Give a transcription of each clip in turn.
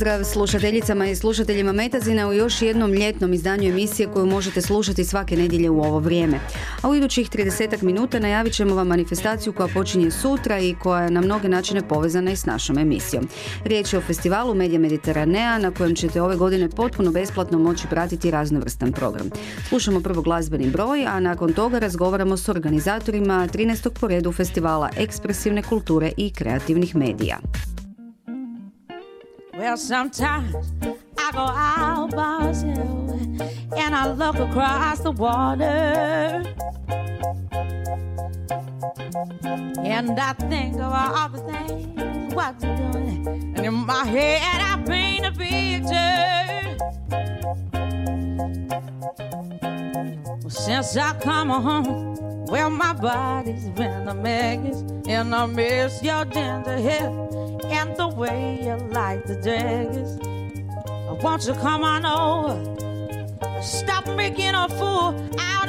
Pozdrav slušateljicama i slušateljima Metazina u još jednom ljetnom izdanju emisije koju možete slušati svake nedjelje u ovo vrijeme. A u idućih 30 minuta najavit ćemo vam manifestaciju koja počinje sutra i koja je na mnoge načine povezana i s našom emisijom. Riječ je o festivalu Medija Mediteranea na kojem ćete ove godine potpuno besplatno moći pratiti raznovrstan program. Slušamo prvo glazbeni broj, a nakon toga razgovaramo s organizatorima 13. po redu festivala ekspresivne kulture i kreativnih medija. Well, sometimes I go out by myself and I look across the water. And I think of all the things what you're doing. And in my head, I paint a picture. Since I come home, well, my body's been a mess, and I miss your ginger hair and the way you like the dress. Won't you come on over? Stop making a fool out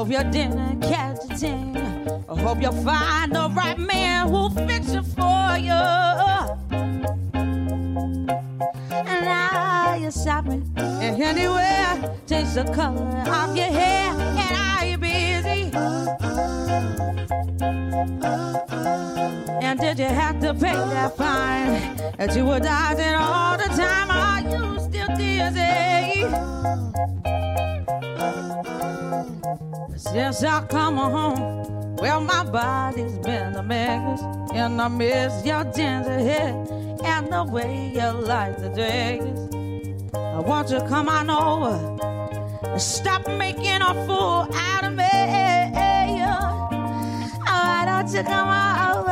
hope you didn't catch a thing. I hope you'll find the right man who'll fix it for you. And now you're shopping and anywhere. Change the color of your hair. And are you busy? And did you have to pay that fine that you were dodging all the time? Are you still dizzy? Since I come home, well, my body's been a mess, and I miss your ginger hair and the way you like the dress. I want you to come on over and stop making a fool out of me. Oh, why don't you come on over,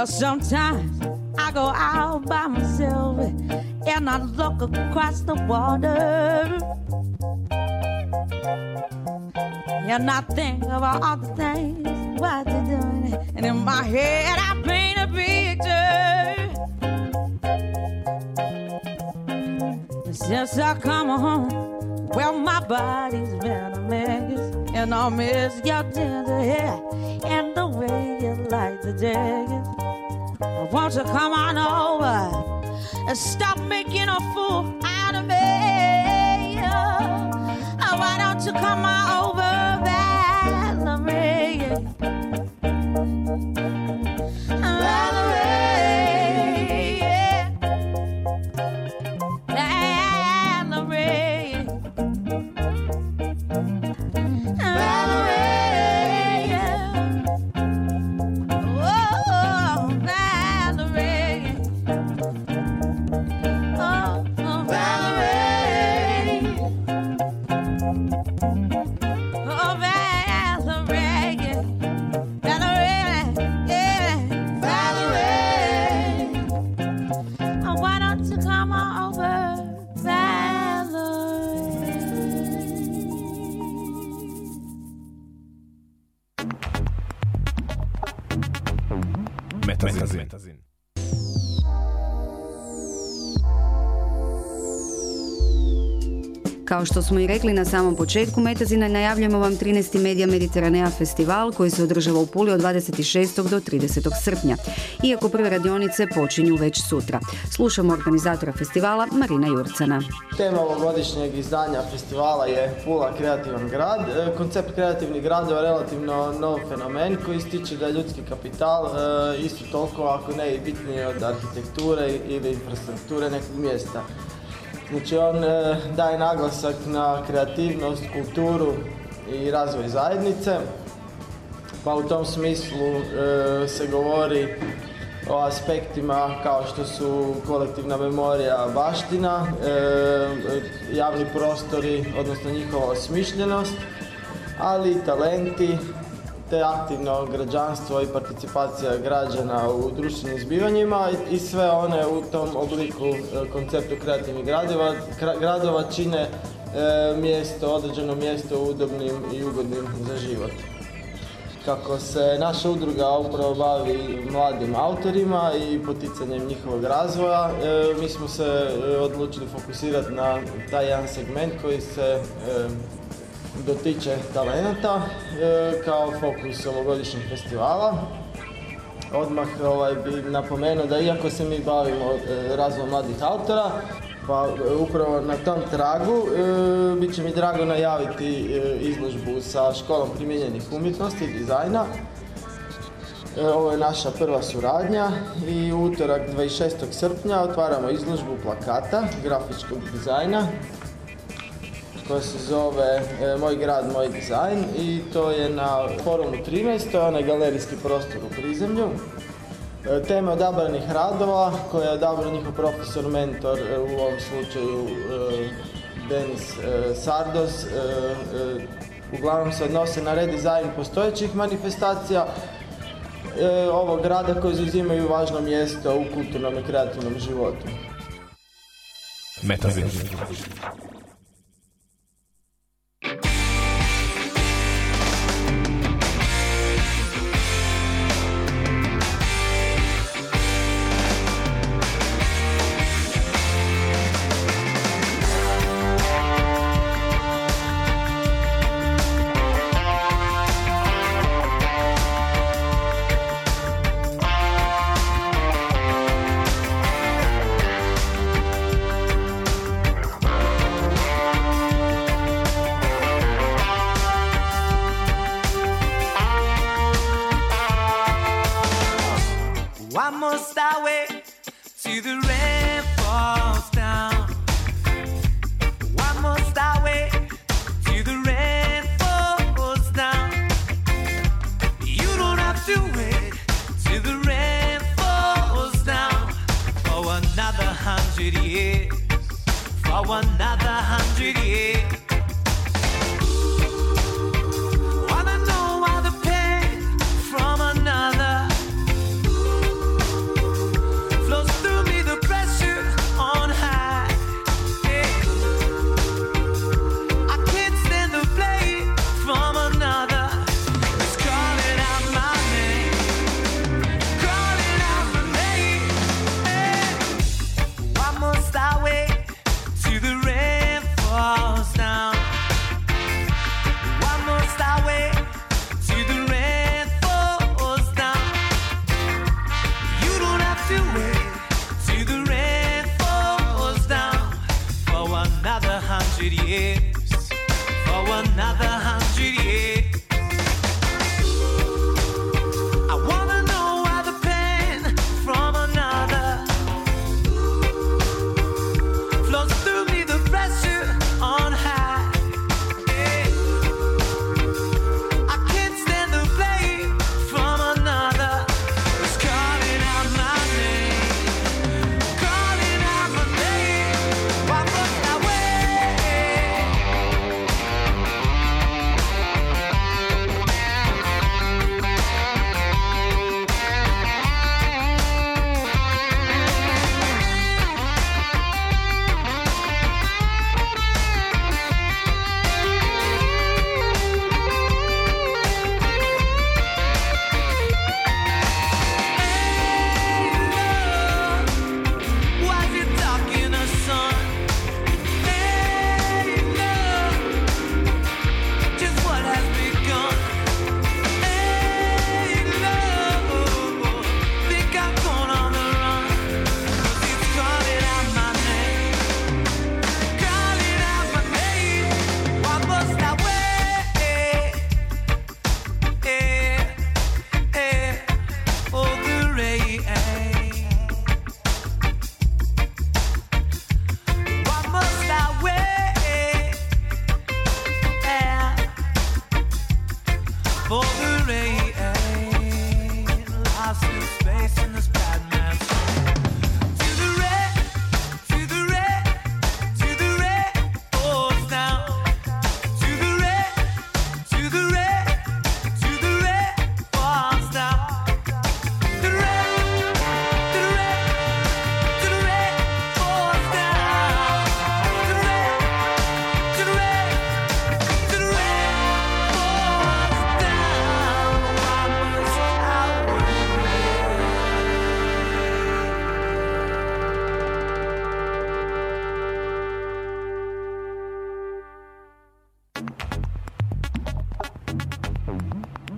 Well, sometimes I go out by myself and I look across the water. And I think about all the things what you're doing. And in my head, I paint a picture. Since I come home, well, my body's been a mess. And I miss your ginger hair and the way you like the jagged. Won't you come on over and stop making a fool out of me? Oh, why don't you come on over, Kao što smo i rekli na samom početku Metazina, najavljamo vam 13. Medija Mediteranea festival koji se održava u Puli od 26. do 30. srpnja. Iako prve radionice počinju već sutra. Slušamo organizatora festivala Marina Jurcana. Tema ovogodišnjeg izdanja festivala je Pula kreativan grad. E, koncept kreativnih gradova je relativno nov fenomen koji ističe da ljudski kapital e, isto toliko, ako ne i bitniji od arhitekture ili infrastrukture nekog mjesta. Znači on e, daje naglasak na kreativnost, kulturu i razvoj zajednice. Pa u tom smislu e, se govori o aspektima kao što su kolektivna memorija baština, e, javni prostori, odnosno njihova osmišljenost, ali i talenti, te aktivno građanstvo i participacija građana u društvenim zbivanjima i sve one u tom obliku e, konceptu kreativnih gradova, gradova čine e, mjesto, određeno mjesto udobnim i ugodnim za život. Kako se naša udruga upravo bavi mladim autorima i poticanjem njihovog razvoja, e, mi smo se odlučili fokusirati na taj jedan segment koji se dotiče talenata e, kao fokus ovogodišnjeg festivala. Odmah ovaj, bi napomenuo da iako se mi bavimo e, razvojem mladih autora, pa e, upravo na tom tragu bit će mi drago najaviti izložbu sa školom primijenjenih umjetnosti i dizajna. Ovo je naša prva suradnja i utorak 26. srpnja otvaramo izložbu plakata grafičkog dizajna koja se zove e, Moj grad, moj dizajn i to je na forumu 13, to je onaj galerijski prostor u prizemlju. E, tema odabranih radova koje je odabrao njihov profesor, mentor, e, u ovom slučaju Denis Sardos. Uglavnom se odnose na redizajn postojećih manifestacija ovog grada koji zauzimaju važno mjesto u kulturnom i kreativnom životu. I must away to the rainfall's down. One must away to the rainfall's down. You don't have to wait till the rainfall's down for another hundred years. For another hundred years. another hundred years. For another hundred years.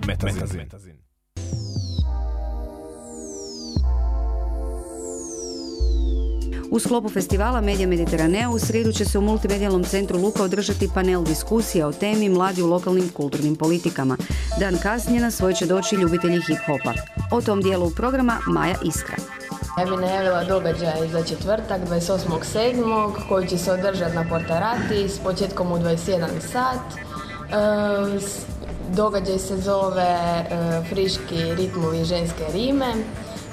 Metazin. Metazin. U sklopu festivala Medija Mediteranea u srijedu će se u multimedijalnom centru Luka održati panel diskusija o temi mladi u lokalnim kulturnim politikama. Dan kasnije na svoj će doći ljubitelji hip-hopa. O tom dijelu programa Maja Iskra. Ja bih najavila događaj za četvrtak 28.7. koji će se održati na Portarati s početkom u 21 sat. E, događaj se zove e, Friški ritmovi ženske rime.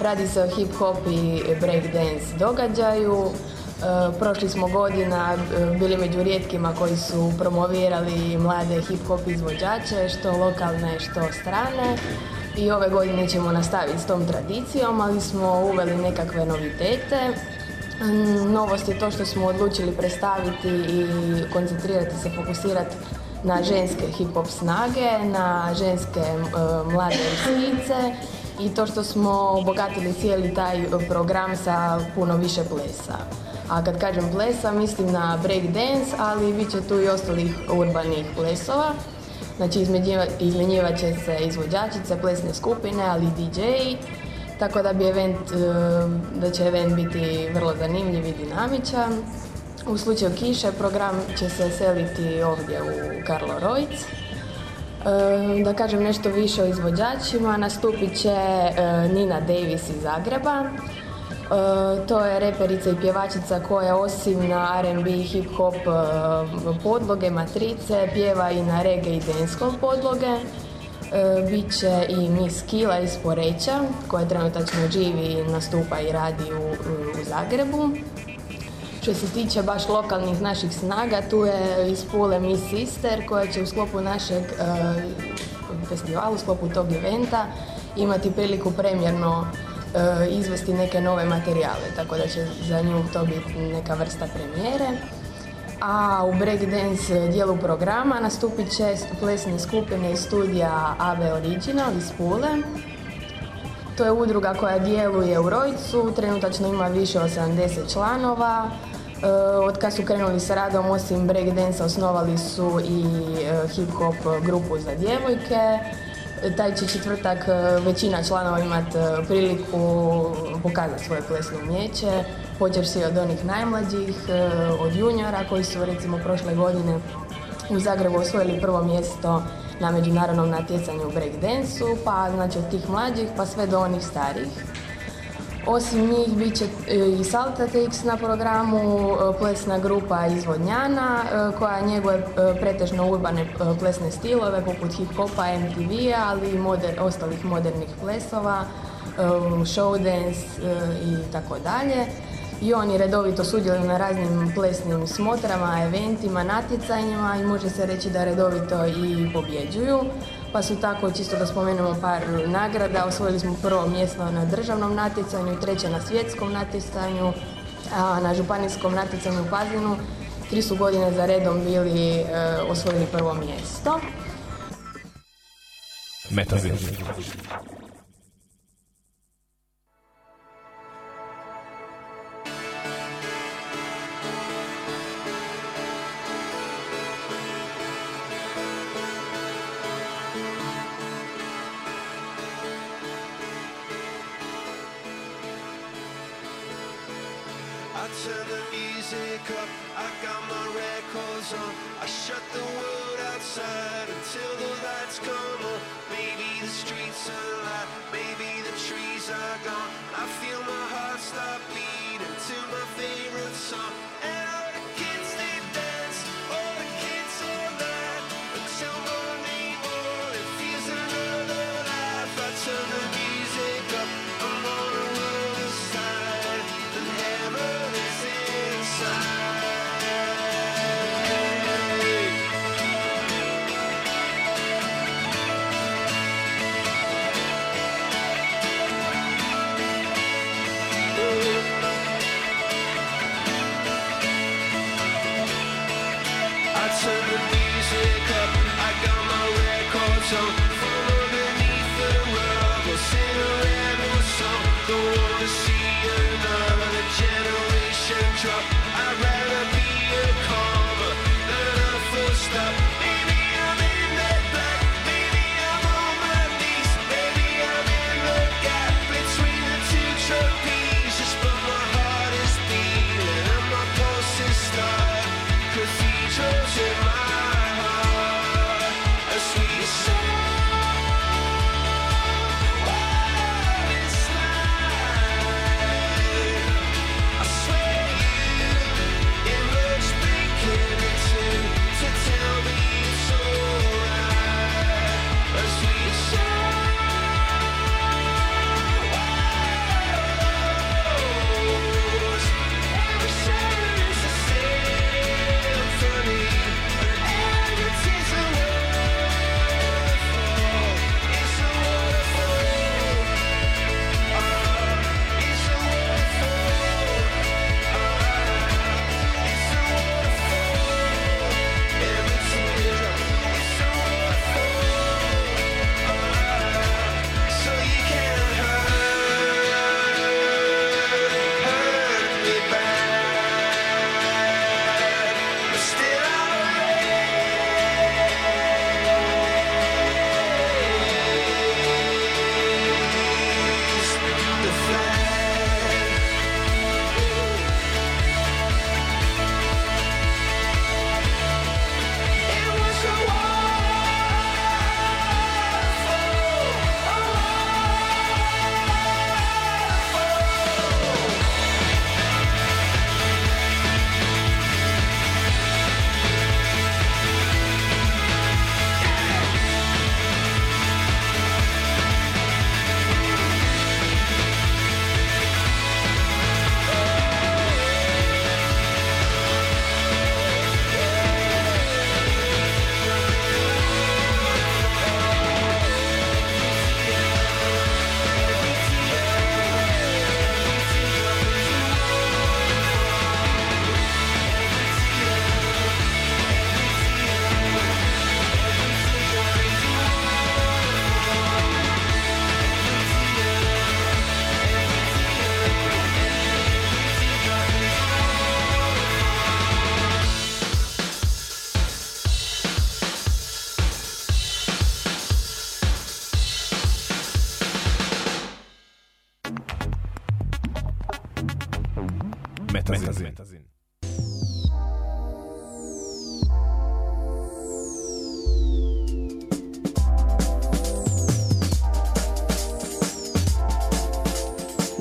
Radi se o hip hop i break dance događaju. E, prošli smo godina bili među rijetkima koji su promovirali mlade hip hop izvođače, što lokalne, što strane i ove godine ćemo nastaviti s tom tradicijom, ali smo uveli nekakve novitete. Novost je to što smo odlučili predstaviti i koncentrirati se, fokusirati na ženske hip-hop snage, na ženske mlade msice i to što smo obogatili cijeli taj program sa puno više plesa. A kad kažem plesa, mislim na break dance, ali bit će tu i ostalih urbanih plesova. Znači izmjenjivat će se izvođačice, plesne skupine, ali i DJ. Tako da bi event, e, da će event biti vrlo zanimljiv i dinamičan. U slučaju kiše program će se seliti ovdje u Karlo Rojc. E, da kažem nešto više o izvođačima, nastupit će e, Nina Davis iz Zagreba, E, to je reperica i pjevačica koja osim na R&B i hip hop podloge, matrice, pjeva i na reggae i dancehall podloge. Biće i Miss Kila iz Poreća koja trenutačno živi, nastupa i radi u Zagrebu. Što se tiče baš lokalnih naših snaga, tu je iz Pule Miss Sister koja će u sklopu našeg festivala, u sklopu tog eventa imati priliku premjerno E, izvesti neke nove materijale, tako da će za nju to biti neka vrsta premijere. A u breakdance dijelu programa nastupit će plesne skupine iz studija AB Original iz Pule. To je udruga koja djeluje u Rojcu, trenutačno ima više od 70 članova. E, od kad su krenuli sa radom, osim breakdance osnovali su i e, hip-hop grupu za djevojke taj će četvrtak e, većina članova imati priliku pokazati svoje plesno umjeće, počevši od onih najmlađih, od juniora koji su recimo prošle godine u Zagrebu osvojili prvo mjesto na međunarodnom natjecanju u breakdansu, pa znači od tih mlađih pa sve do onih starijih. Osim njih bit će e, i Saltatix na programu, e, plesna grupa Izvodnjana e, koja njeguje pretežno urbane plesne stilove poput hip-hopa, MTV-a, ali i moder, ostalih modernih plesova, showdance i tako dalje. I oni redovito sudjeluju na raznim plesnim smotrama, eventima, natjecanjima i može se reći da redovito i pobjeđuju pa su tako, čisto da spomenemo par nagrada, osvojili smo prvo mjesto na državnom natjecanju, treće na svjetskom natjecanju, a na županijskom natjecanju u Pazinu tri su godine za redom bili e, osvojili prvo mjesto. Metazin.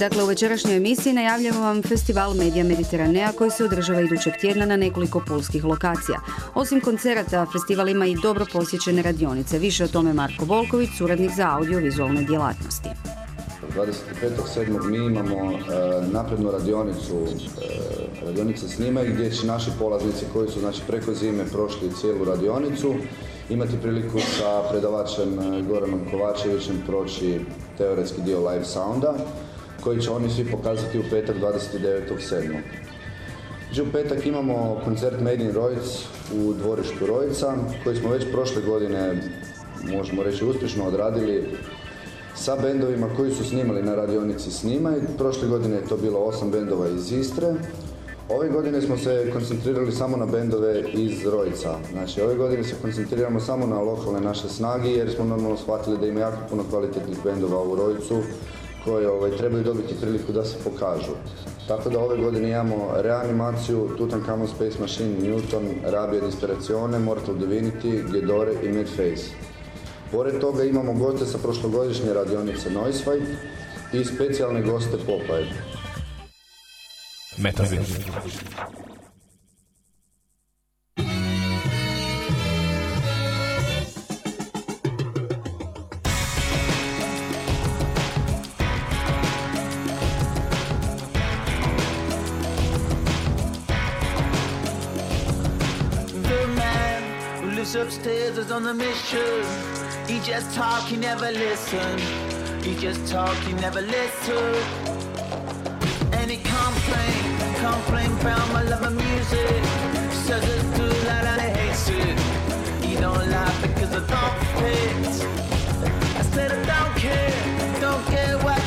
Dakle, u večerašnjoj emisiji najavljamo vam festival Medija Mediteranea koji se održava idućeg tjedna na nekoliko pulskih lokacija. Osim koncerata, festival ima i dobro posjećene radionice. Više o tome Marko Volković, suradnik za audiovizualne djelatnosti. 25.7. mi imamo e, naprednu radionicu, e, radionice snimaju gdje će naši polaznici koji su znači, preko zime prošli cijelu radionicu imati priliku sa predavačem e, Goranom Kovačevićem proći teoretski dio live sounda koji će oni svi pokazati u petak 29.7. Znači u petak imamo koncert Made in Rojc u dvorištu Rojca koji smo već prošle godine, možemo reći, uspješno odradili sa bendovima koji su snimali na radionici Snimaj. Prošle godine je to bilo osam bendova iz Istre. Ove godine smo se koncentrirali samo na bendove iz Rojca. Znači, ove godine se koncentriramo samo na lokalne naše snage jer smo normalno shvatili da ima jako puno kvalitetnih bendova u Rojcu koji ovaj, trebaju dobiti priliku da se pokažu. Tako da ove godine imamo reanimaciju, Tutankhamon Space Machine, Newton, Rabia Disperazione, Mortal Divinity, Gedore i Midface. Pored toga imamo goste sa prošlogodišnje radionice Noisefight i specijalne goste Popeye. Metazin. On a mission. He just talk, he never listen. He just talk, he never listen. And he complain, complain about my love of music. Says it's too loud and he hates it. He don't like because I don't fit. I said I don't care, don't care what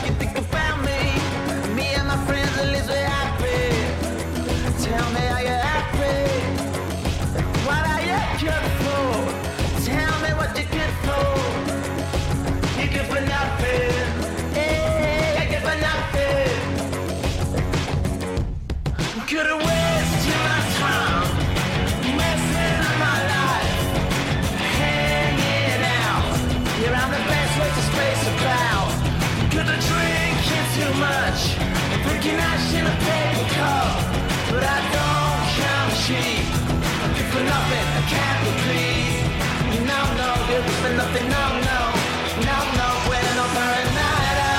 drinking ash in a paper cup, but I don't count cheap. Good for nothing, I can't be clean. No, no, good for nothing, no, no, no, no, bueno para nada.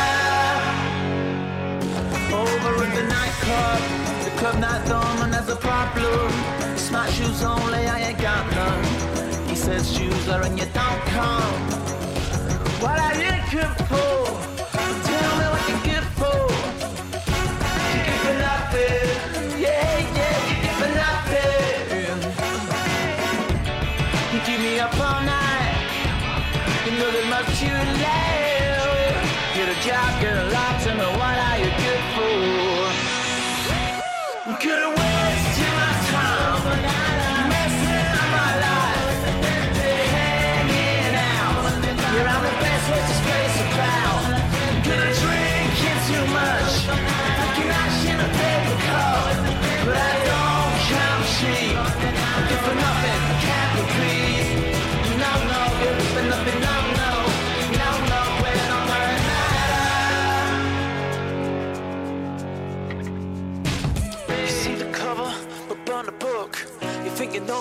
Over at the nightclub, the club not dormant has a problem. Smart shoes only, I ain't got none. He says shoes are and you don't come. What are you good for?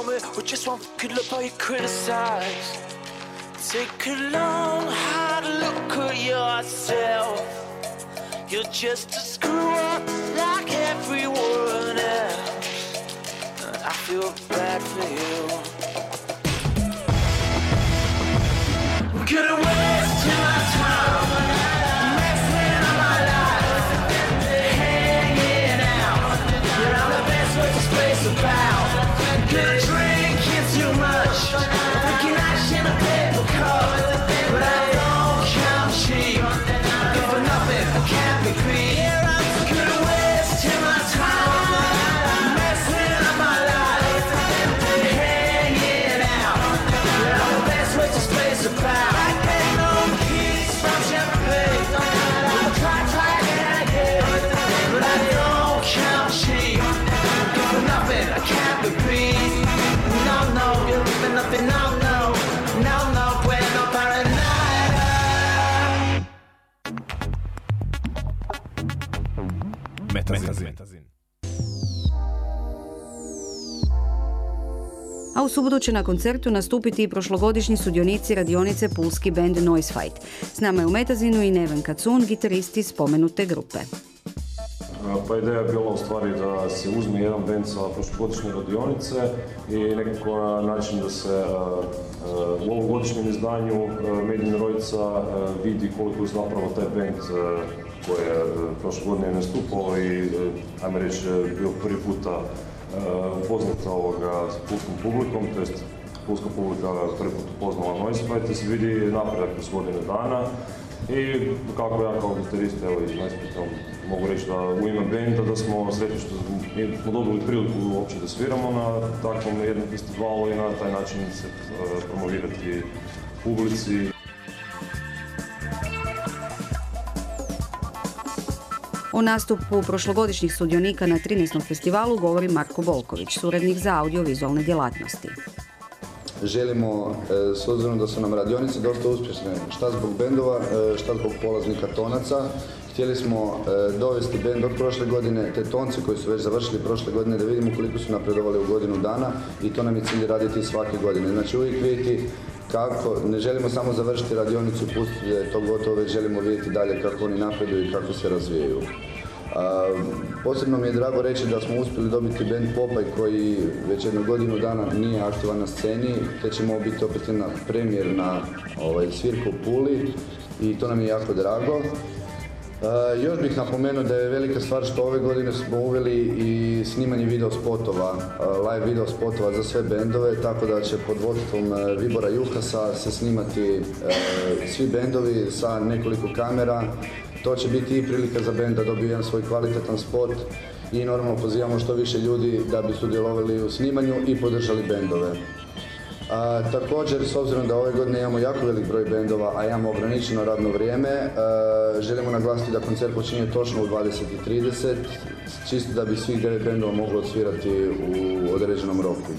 Me, or just one good look how you criticize. Take a long, hard look at yourself. You're just a screw up like everyone else. I feel bad for you. Could've wasted subotu će na koncertu nastupiti i prošlogodišnji sudionici radionice Pulski band Noise Fight. S nama je u Metazinu i Neven Kacun, gitaristi spomenute grupe. Pa ideja je bila u stvari da se uzme jedan band sa prošlogodišnje radionice i nekako na način da se u ovom godišnjem izdanju Medin Rojica vidi koliko je zapravo taj band koji je prošle godine nastupao i ajme reći bio prvi puta upoznat ovoga s pulskom publikom, to jest pulska publika prvi put upoznala Noise Fight, se vidi napredak kroz godine dana i kako ja kao gitarist, evo iz Najspetom, mogu reći da u ime benda da smo sretni što smo dobili priliku uopće da sviramo na takvom jednom festivalu i na taj način se promovirati publici. O nastupu prošlogodišnjih sudionika na 13. festivalu govori Marko Volković, suradnik za audiovizualne djelatnosti. Želimo, e, s obzirom da su nam radionice dosta uspješne, šta zbog bendova, e, šta zbog polaznika tonaca, htjeli smo e, dovesti bend od prošle godine, te tonci koji su već završili prošle godine, da vidimo koliko su napredovali u godinu dana i to nam je cilj raditi svake godine. Znači uvijek vidjeti kako, ne želimo samo završiti radionicu pustiti da je to gotovo, već želimo vidjeti dalje kako oni napreduju i kako se razvijaju. posebno mi je drago reći da smo uspjeli dobiti band Popaj koji već jednu godinu dana nije aktivan na sceni, te ćemo biti opet jedna premijerna ovaj, svirka u Puli i to nam je jako drago. Još bih napomenuo da je velika stvar što ove godine smo uveli i snimanje video spotova, live video spotova za sve bendove, tako da će pod vodstvom Vibora Juhasa se snimati svi bendovi sa nekoliko kamera. To će biti i prilika za bend da dobiju jedan svoj kvalitetan spot i normalno pozivamo što više ljudi da bi sudjelovali u snimanju i podržali bendove. Također, s obzirom da ove godine imamo jako velik broj bendova, a imamo ograničeno radno vrijeme, želimo naglasiti da koncert počinje točno u 20.30, čisto da bi svih devet bendova moglo odsvirati u određenom roku.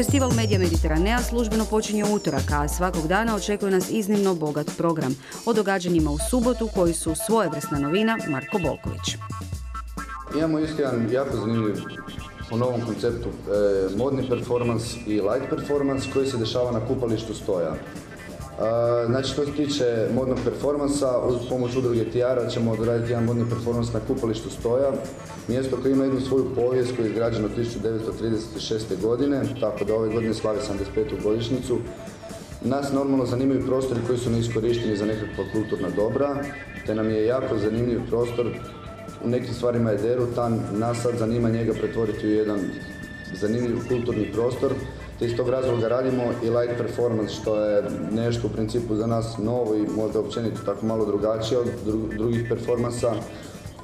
Festival Medija Mediteranea službeno počinje u utorak, a svakog dana očekuje nas iznimno bogat program. O događanjima u subotu koji su svojevrsna novina Marko Bolković. Imamo isto jedan jako zanimljiv po novom konceptu e, modni performans i light performance koji se dešava na kupalištu stoja. Znači što se tiče modnog performansa, uz pomoć udruge Tiara ćemo odraditi jedan modni performans na kupalištu stoja. Mjesto koje ima jednu svoju povijest koja je izgrađeno 1936. godine, tako da ove godine slavi 75. godišnjicu. Nas normalno zanimaju prostori koji su neiskorišteni za nekakva kulturna dobra, te nam je jako zanimljiv prostor u nekim stvarima je derutan, nas sad zanima njega pretvoriti u jedan zanimljiv kulturni prostor, iz tog razloga radimo i light performance što je nešto u principu za nas novo i možda općenito tako malo drugačije od dru- drugih performansa.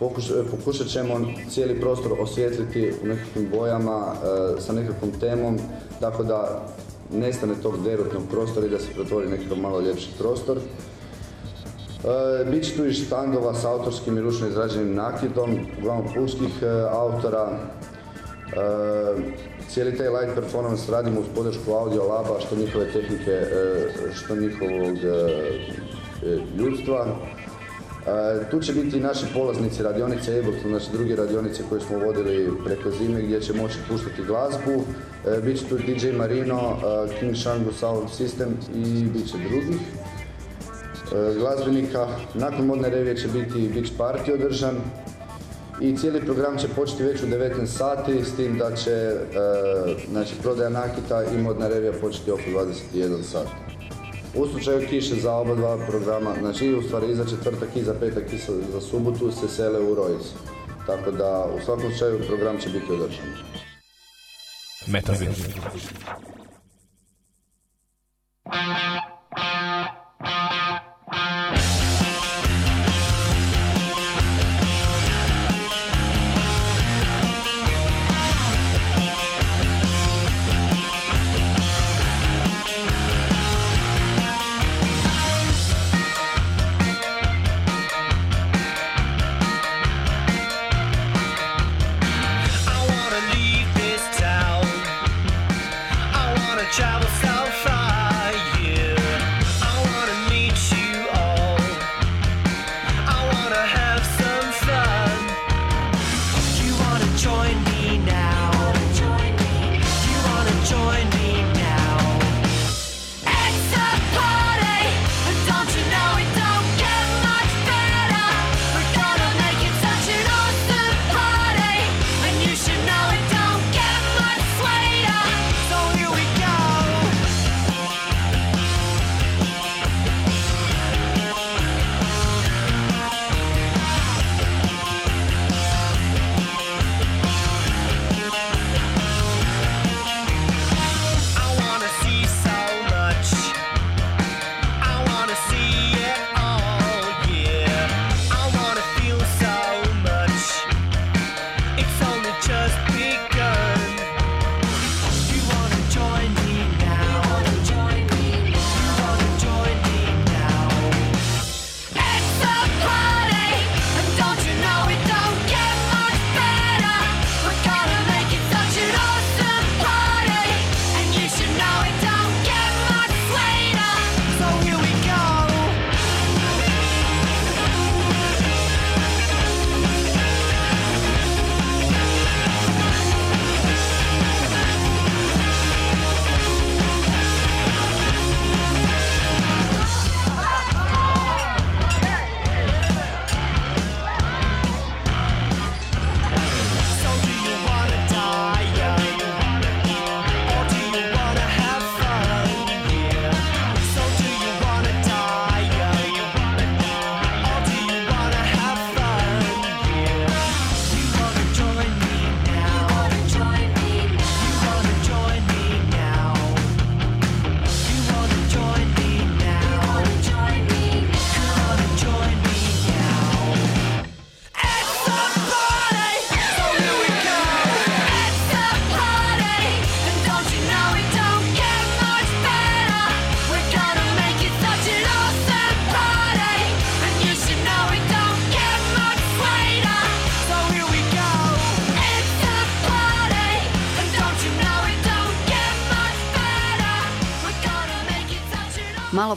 Pokuš- pokušat ćemo cijeli prostor osvijetliti u nekakvim bojama, e, sa nekakvom temom, tako da nestane tog derutnog prostora i da se pretvori nekakav malo ljepši prostor. E, Biće tu i štandova s autorskim i ručno izrađenim nakitom, uglavnom pulskih e, autora. E, cijeli taj light performance radimo uz podršku Audio Laba, što njihove tehnike, e, što njihovog e, ljudstva. Tu će biti i naši polaznici radionice Ableton, znači druge radionice koje smo vodili preko zime gdje će moći puštati glazbu. Biće tu DJ Marino, King Shangu Sound System i bit će drugih glazbenika. Nakon modne revije će biti beach party održan i cijeli program će početi već u 19 sati s tim da će e, znači, prodaja nakita i modna revija početi oko 21 sat. U slučaju kiše za oba dva programa, znači u stvari i za četvrtak i za petak i za- subotu se sele u Rojc. Tako da u svakom slučaju program će biti održan. Metazin.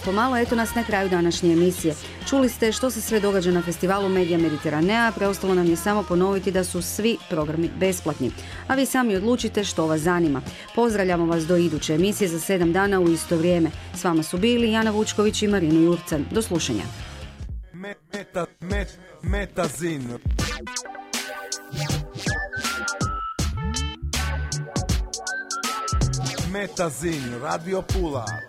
Malo po malo, eto nas na kraju današnje emisije. Čuli ste što se sve događa na festivalu Medija Mediteranea, preostalo nam je samo ponoviti da su svi programi besplatni. A vi sami odlučite što vas zanima. Pozdravljamo vas do iduće emisije za sedam dana u isto vrijeme. S vama su bili Jana Vučković i Marino Jurcan. Do slušanja. Meta, met, metazin. Radio Pula.